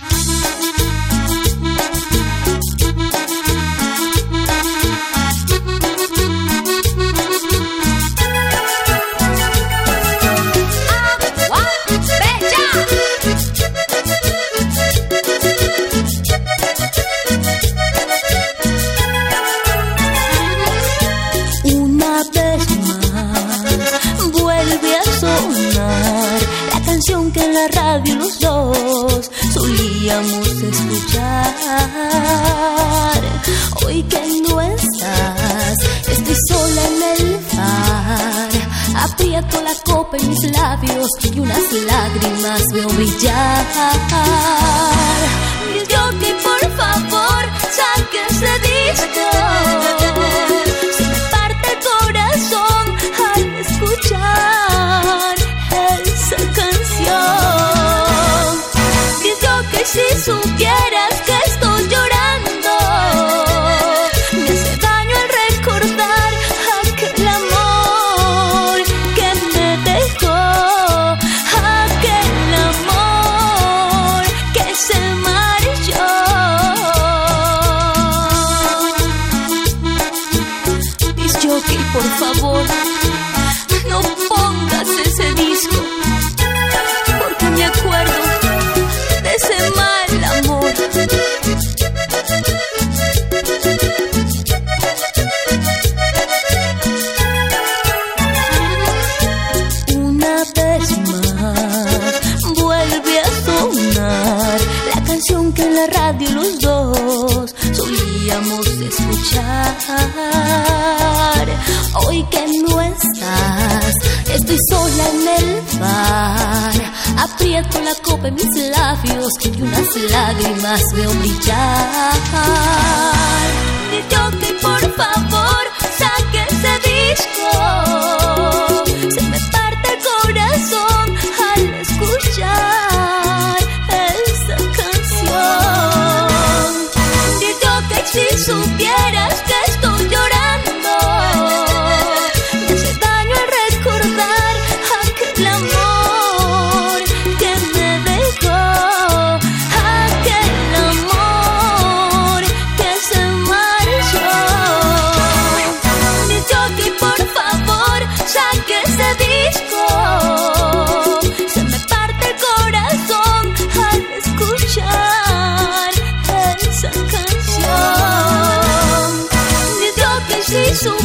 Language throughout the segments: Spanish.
Bye. que en la radio los dos solíamos escuchar. Hoy que no estás, estoy sola en el bar. Aprieto la copa en mis labios y unas lágrimas veo brillar. Dios, que por favor saques de disco. por favor, no pongas ese disco, porque me acuerdo de ese mal amor. Una vez más vuelve a sonar la canción que en la radio los dos solíamos escuchar. aprieto la copa en mis labios y unas lágrimas veo brillar. Dios que por favor saque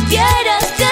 supieras que